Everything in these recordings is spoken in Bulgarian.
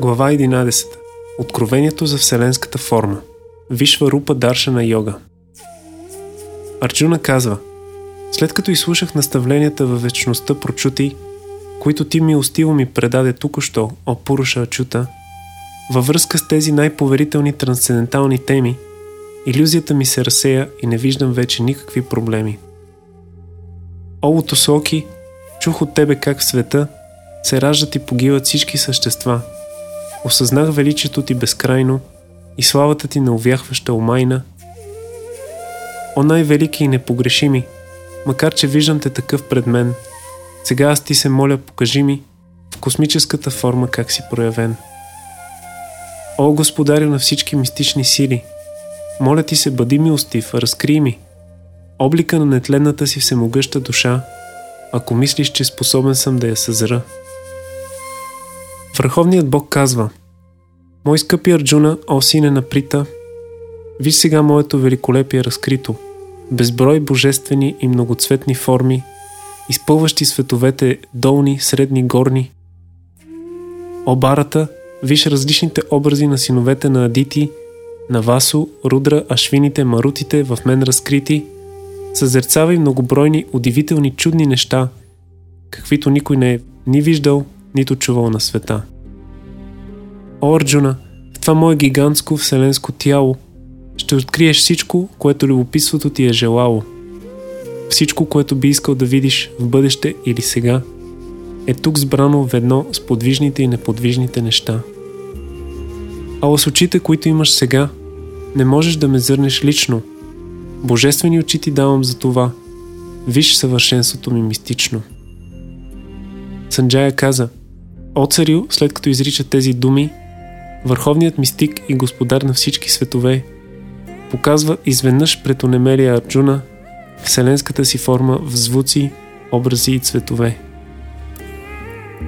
Глава 11. Откровението за Вселенската форма. Вишва Рупа Дарша на йога. Арджуна казва След като изслушах наставленията във вечността прочути, които ти милостиво ми предаде тук-що, о Пуруша Ачута, във връзка с тези най-поверителни трансцендентални теми, иллюзията ми се разсея и не виждам вече никакви проблеми. О, Лотосоки, чух от тебе как в света се раждат и погиват всички същества – Осъзнах величието ти безкрайно и славата ти неувяхваща омайна. О най-велики и непогрешими, макар че виждам те такъв пред мен, сега аз ти се моля, покажи ми в космическата форма как си проявен. О, Господарю на всички мистични сили, моля ти се, бъди милостив, разкри ми облика на нетленната си всемогъща душа, ако мислиш, че способен съм да я съзра. Върховният Бог казва Мой скъпи Арджуна, о сине на Прита, виж сега моето великолепие разкрито, безброй божествени и многоцветни форми, изпълващи световете долни, средни, горни. О барата, виж различните образи на синовете на Адити, на Васо, Рудра, Ашвините, Марутите в мен разкрити, съзерцавай многобройни, удивителни, чудни неща, каквито никой не е ни виждал, нито чувал на света. О, Арджуна, в това мое гигантско вселенско тяло ще откриеш всичко, което любопитството ти е желало. Всичко, което би искал да видиш в бъдеще или сега, е тук сбрано ведно с подвижните и неподвижните неща. А с очите, които имаш сега, не можеш да ме зърнеш лично. Божествени очи ти давам за това. Виж съвършенството ми мистично. Санджая каза, О царю, след като изрича тези думи, върховният мистик и господар на всички светове, показва изведнъж пред онемелия Арджуна вселенската си форма в звуци, образи и цветове.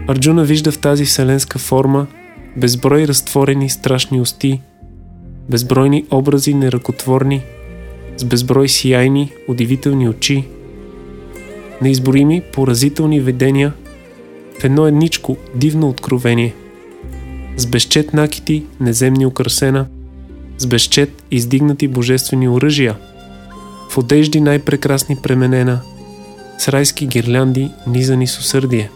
Арджуна вижда в тази вселенска форма безброй разтворени страшни усти, безбройни образи неръкотворни, с безброй сияйни, удивителни очи, неизборими, поразителни видения – в едно едничко дивно откровение. С безчет накити, неземни украсена, с безчет издигнати божествени оръжия, в одежди най-прекрасни пременена, с райски гирлянди, низани с усърдие.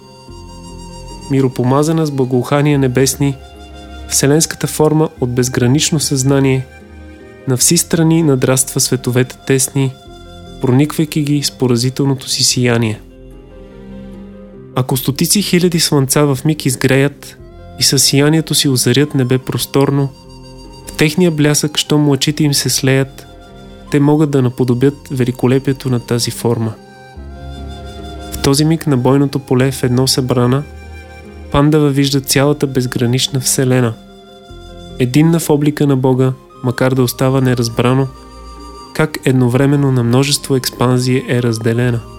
Миропомазана с благоухания небесни, вселенската форма от безгранично съзнание, на вси страни надраства световете тесни, прониквайки ги с поразителното си сияние. Ако стотици хиляди слънца в миг изгреят и със сиянието си озарят небе просторно, в техния блясък, що млачите им се слеят, те могат да наподобят великолепието на тази форма. В този миг на бойното поле в едно събрана, Пандава вижда цялата безгранична вселена. Единна в облика на Бога, макар да остава неразбрано, как едновременно на множество експанзии е разделена –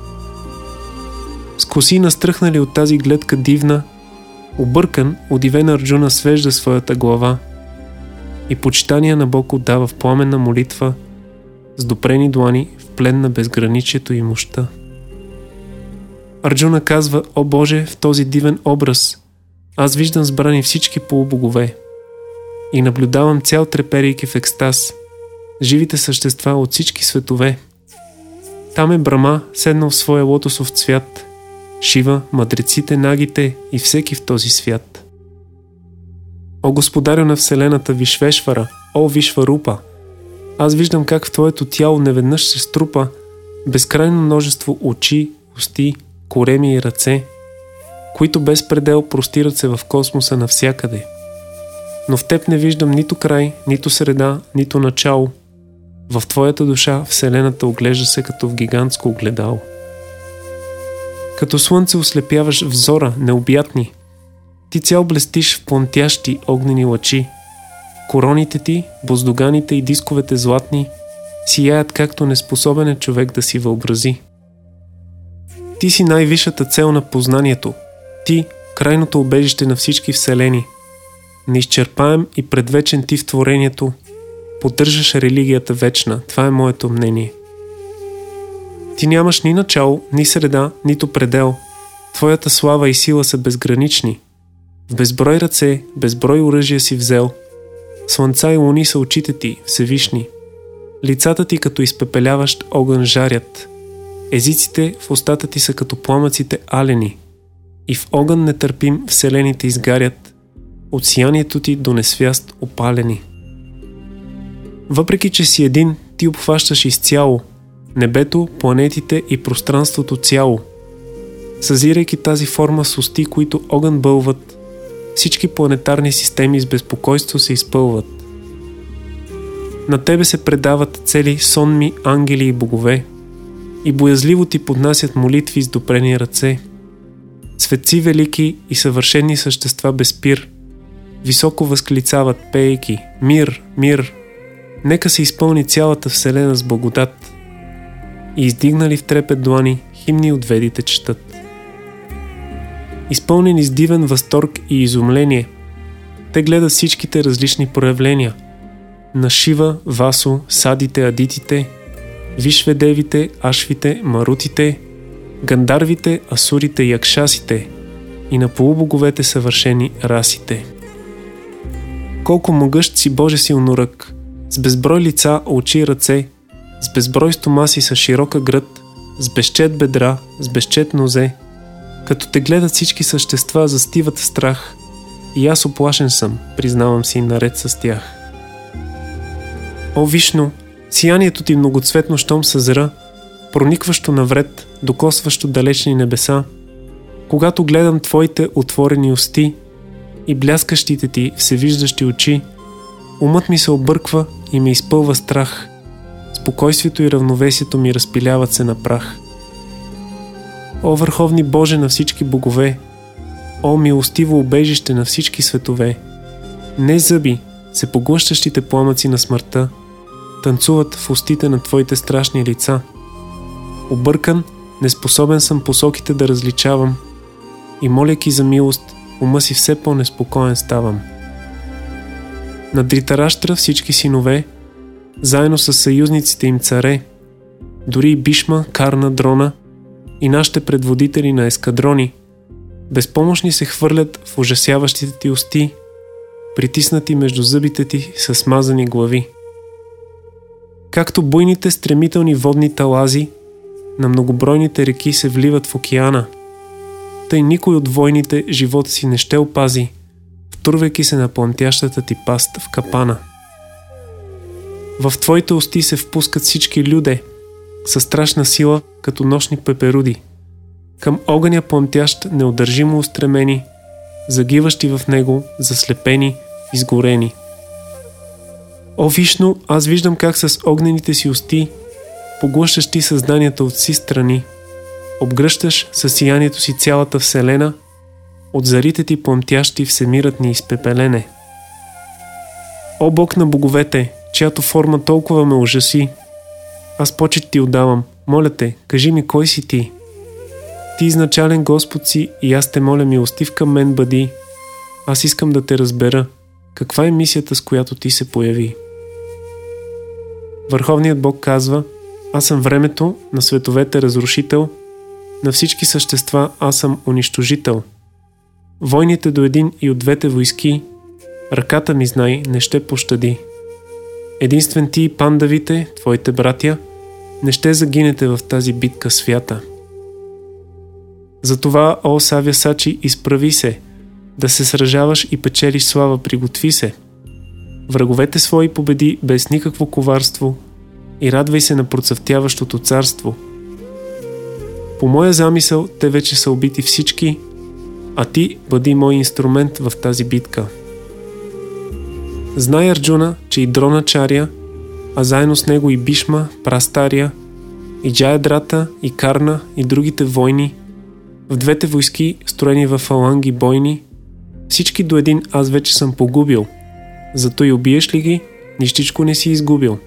коси настръхнали от тази гледка дивна, объркан, удивен Арджуна свежда своята глава и почитание на Бог отдава в пламенна молитва с допрени длани в плен на безграничието и мощта. Арджуна казва, о Боже, в този дивен образ аз виждам сбрани всички полубогове и наблюдавам цял треперейки в екстаз, живите същества от всички светове. Там е Брама, седнал в своя лотосов цвят – Шива, мъдреците, нагите и всеки в този свят. О Господарю на Вселената Вишвешвара, о Вишварупа, аз виждам как в Твоето тяло неведнъж се струпа безкрайно множество очи, усти, кореми и ръце, които без предел простират се в космоса навсякъде. Но в Теб не виждам нито край, нито среда, нито начало. В Твоята душа Вселената оглежда се като в гигантско огледало. Като слънце ослепяваш взора, необятни. Ти цял блестиш в плантящи огнени лъчи. Короните ти, боздоганите и дисковете златни сияят както неспособен е човек да си въобрази. Ти си най-висшата цел на познанието. Ти, крайното убежище на всички вселени. Неизчерпаем и предвечен ти в творението. Поддържаш религията вечна. Това е моето мнение. Ти нямаш ни начало, ни среда, нито предел. Твоята слава и сила са безгранични. В безброй ръце, безброй оръжия си взел. Слънца и луни са очите ти, всевишни. Лицата ти като изпепеляващ огън жарят. Езиците в устата ти са като пламъците алени. И в огън нетърпим вселените изгарят. От сиянието ти до несвяст опалени. Въпреки, че си един, ти обхващаш изцяло небето, планетите и пространството цяло. Съзирайки тази форма с усти, които огън бълват, всички планетарни системи с безпокойство се изпълват. На тебе се предават цели сонми ангели и богове и боязливо ти поднасят молитви с допрени ръце. Светци велики и съвършени същества без пир, високо възклицават пейки «Мир, мир!» Нека се изпълни цялата Вселена с благодат и издигнали в трепет длани, химни от ведите четат. Изпълнени с дивен възторг и изумление, те гледат всичките различни проявления на Шива, Васо, Садите, Адитите, Вишведевите, Ашвите, Марутите, Гандарвите, Асурите и Акшасите и на полубоговете съвършени расите. Колко могъщ си Боже силнорък, с безброй лица, очи и ръце, с безброй стомаси с широка гръд, с безчет бедра, с безчет нозе. Като те гледат всички същества, застиват страх. И аз оплашен съм, признавам си, наред с тях. О, Вишно, сиянието ти многоцветно, щом съзра, проникващо навред, докосващо далечни небеса, когато гледам твоите отворени усти и бляскащите ти всевиждащи очи, умът ми се обърква и ме изпълва страх – спокойствието и равновесието ми разпиляват се на прах. О, Върховни Боже на всички богове! О, милостиво убежище на всички светове! Не зъби, се поглъщащите пламъци на смъртта, танцуват в устите на Твоите страшни лица. Объркан, неспособен съм посоките да различавам и моляки за милост, ума си все по-неспокоен ставам. На Дритараштра всички синове, заедно с съюзниците им царе, дори Бишма, Карна, Дрона и нашите предводители на ескадрони, безпомощни се хвърлят в ужасяващите ти усти, притиснати между зъбите ти с смазани глави. Както буйните стремителни водни талази на многобройните реки се вливат в океана, тъй никой от войните живота си не ще опази, втурвайки се на плантящата ти паст в капана. В твоите усти се впускат всички люде, със страшна сила, като нощни пеперуди. Към огъня плъмтящ, неудържимо устремени, загиващи в него, заслепени, изгорени. О, Вишно, аз виждам как с огнените си усти, поглъщащи създанията от си страни, обгръщаш със сиянието си цялата Вселена, от зарите ти плъмтящи всемирът ни изпепелене. О Бог на боговете, чиято форма толкова ме ужаси. Аз почет ти отдавам. Моля те, кажи ми кой си ти. Ти изначален Господ си и аз те моля милостив към мен бъди. Аз искам да те разбера. Каква е мисията, с която ти се появи? Върховният Бог казва, аз съм времето на световете разрушител, на всички същества аз съм унищожител. Войните до един и от двете войски, ръката ми знай, не ще пощади. Единствен ти и пандавите, твоите братя, не ще загинете в тази битка свята. Затова, о Савя Сачи, изправи се, да се сражаваш и печелиш слава, приготви се. Враговете свои победи без никакво коварство и радвай се на процъфтяващото царство. По моя замисъл, те вече са убити всички, а ти бъди мой инструмент в тази битка. Знай Арджуна, че и Дрона Чаря, а заедно с него и Бишма, Прастария, и Джаядрата, и Карна, и другите войни, в двете войски, строени в фаланги бойни, всички до един аз вече съм погубил. Зато и убиеш ли ги, нищичко не си изгубил.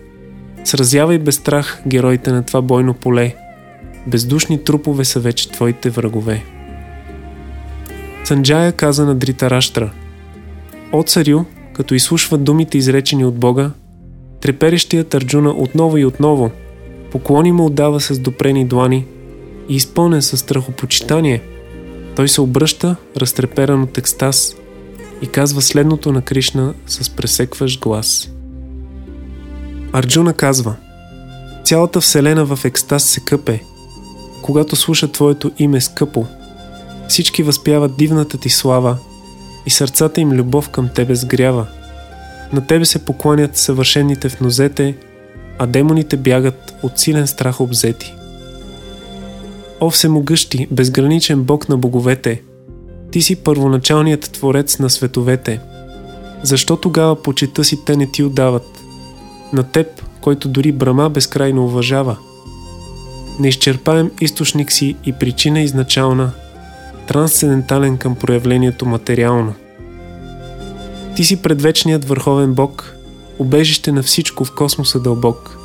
Сразявай без страх героите на това бойно поле. Бездушни трупове са вече твоите врагове. Санджая каза на Дритараштра. О царю, като изслушва думите изречени от Бога, треперещият Арджуна отново и отново поклони му отдава с допрени длани и изпълнен със страхопочитание, той се обръща, разтреперан от екстаз, и казва следното на Кришна с пресекващ глас. Арджуна казва Цялата вселена в екстаз се къпе, когато слуша Твоето име скъпо. Всички възпяват дивната Ти слава и сърцата им любов към Тебе сгрява. На Тебе се покланят съвършените в нозете, а демоните бягат от силен страх обзети. О всемогъщи, безграничен Бог на боговете, Ти си първоначалният Творец на световете. Защо тогава почета си те не Ти отдават? На Теб, който дори Брама безкрайно уважава. Неизчерпаем източник си и причина изначална, трансцендентален към проявлението материално. Ти си предвечният върховен Бог, убежище на всичко в космоса дълбок.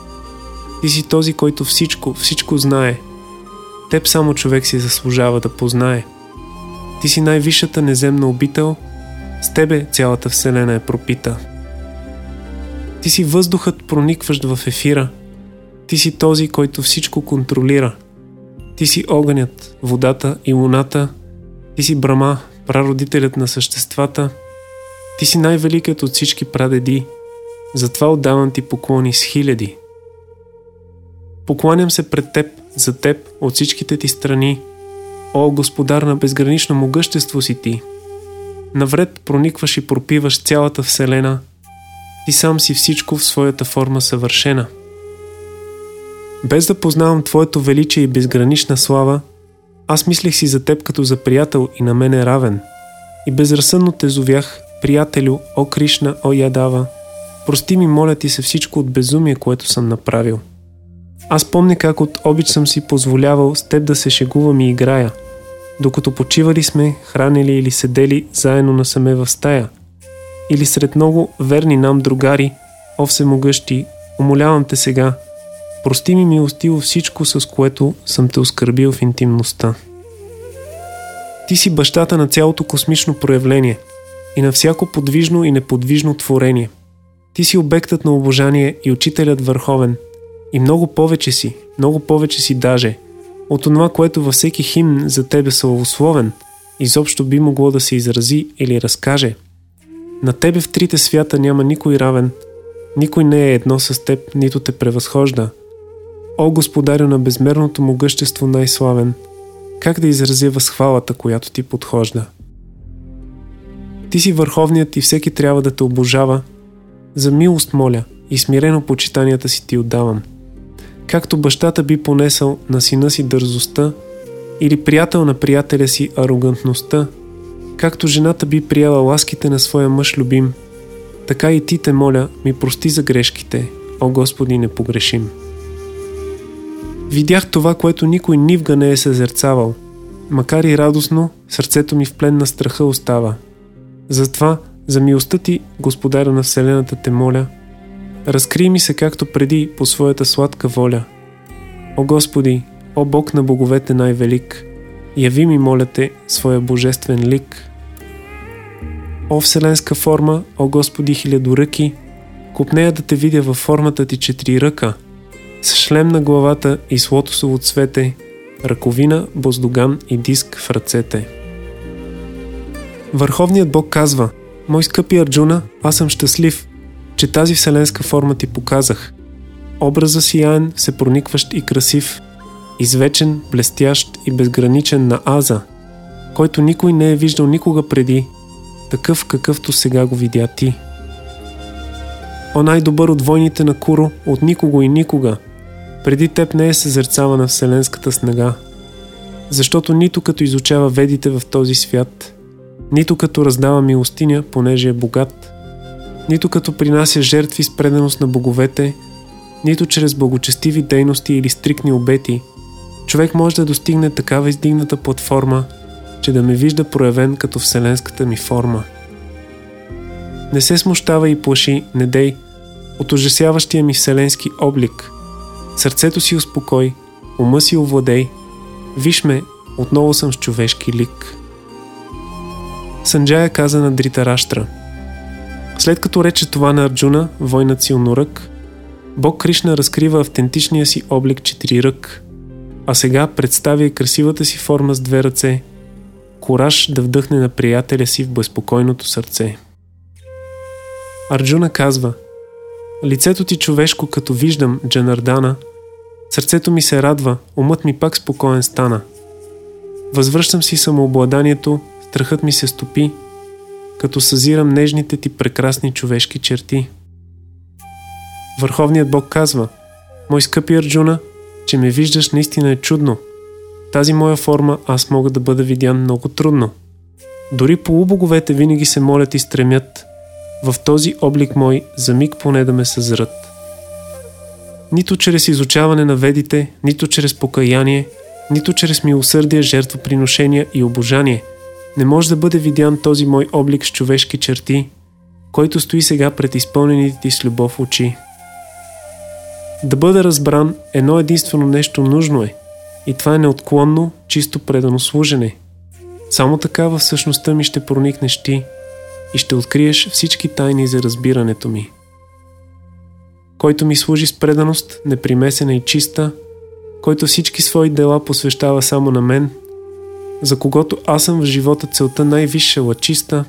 Ти си този, който всичко, всичко знае – Теб само човек си заслужава да познае. Ти си най-висшата неземна обител, с тебе цялата вселена е пропита. Ти си въздухът, проникващ в ефира. Ти си този, който всичко контролира. Ти си огънят, водата и луната. Ти си Брама, прародителят на съществата. Ти си най-великият от всички прадеди. Затова отдавам ти поклони с хиляди. Покланям се пред теб, за теб, от всичките ти страни. О, Господар на безгранично могъщество си ти! Навред проникваш и пропиваш цялата Вселена. Ти сам си всичко в своята форма съвършена. Без да познавам Твоето величие и безгранична слава, аз мислех си за теб като за приятел и на мене равен. И безразсъдно те зовях, приятелю, о Кришна, о Ядава, прости ми, моля ти се всичко от безумие, което съм направил. Аз помня как от обич съм си позволявал с теб да се шегувам и играя, докато почивали сме, хранили или седели заедно насаме в стая. Или сред много верни нам другари, о всемогъщи, умолявам те сега, прости ми милостиво всичко, с което съм те оскърбил в интимността. Ти си бащата на цялото космично проявление и на всяко подвижно и неподвижно творение. Ти си обектът на обожание и учителят върховен – и много повече си, много повече си даже, от това, което във всеки химн за тебе славословен, изобщо би могло да се изрази или разкаже. На тебе в трите свята няма никой равен, никой не е едно с теб, нито те превъзхожда. О, Господарю на безмерното могъщество най-славен, как да изразя възхвалата, която ти подхожда? Ти си върховният и всеки трябва да те обожава. За милост моля и смирено почитанията си ти отдавам – както бащата би понесъл на сина си дързостта или приятел на приятеля си арогантността, както жената би прияла ласките на своя мъж любим, така и ти те моля, ми прости за грешките, о Господи непогрешим. Видях това, което никой нивга не е съзерцавал. Макар и радостно, сърцето ми в плен на страха остава. Затова, за милостта ти, Господаря на Вселената, те моля – Разкри ми се както преди по своята сладка воля. О Господи, о Бог на боговете най-велик, яви ми, моля те, своя божествен лик. О Вселенска форма, о Господи хилядоръки, купнея да те видя във формата ти четири ръка, с шлем на главата и с лотосово цвете, ръковина, боздоган и диск в ръцете. Върховният Бог казва, Мой скъпи Арджуна, аз съм щастлив, че тази вселенска форма ти показах. Образа сияен, се проникващ и красив, извечен, блестящ и безграничен на Аза, който никой не е виждал никога преди, такъв какъвто сега го видя ти. О най-добър от войните на Куро, от никого и никога, преди теб не е съзерцавана вселенската снага, защото нито като изучава ведите в този свят, нито като раздава милостиня, понеже е богат – нито като принася жертви с преданост на боговете, нито чрез благочестиви дейности или стрикни обети, човек може да достигне такава издигната платформа, че да ме вижда проявен като вселенската ми форма. Не се смущава и плаши, не дей, от ужасяващия ми вселенски облик. Сърцето си успокой, ума си овладей, виж ме, отново съм с човешки лик. Санджая каза на Дритараштра – след като рече това на Арджуна, войнат силнорък, Бог Кришна разкрива автентичния си облик четири рък, а сега представя красивата си форма с две ръце, кораж да вдъхне на приятеля си в безпокойното сърце. Арджуна казва Лицето ти човешко, като виждам Джанардана, сърцето ми се радва, умът ми пак спокоен стана. Възвръщам си самообладанието, страхът ми се стопи, като съзирам нежните ти прекрасни човешки черти. Върховният Бог казва, Мой скъпи Арджуна, че ме виждаш наистина е чудно. Тази моя форма аз мога да бъда видян много трудно. Дори полубоговете винаги се молят и стремят в този облик мой за миг поне да ме съзрат. Нито чрез изучаване на ведите, нито чрез покаяние, нито чрез милосърдие, жертвоприношения и обожание – не може да бъде видян този мой облик с човешки черти, който стои сега пред изпълнените ти с любов очи. Да бъде разбран едно единствено нещо нужно е, и това е неотклонно, чисто предано служене. Само така във същността ми ще проникнеш ти и ще откриеш всички тайни за разбирането ми. Който ми служи с преданост, непримесена и чиста, който всички свои дела посвещава само на мен – за когото аз съм в живота целта най-висша лачиста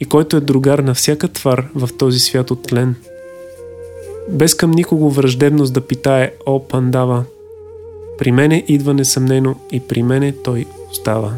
и който е другар на всяка твар в този свят от тлен. Без към никого враждебност да питае, о, пандава, при мене идва несъмнено и при мене той остава.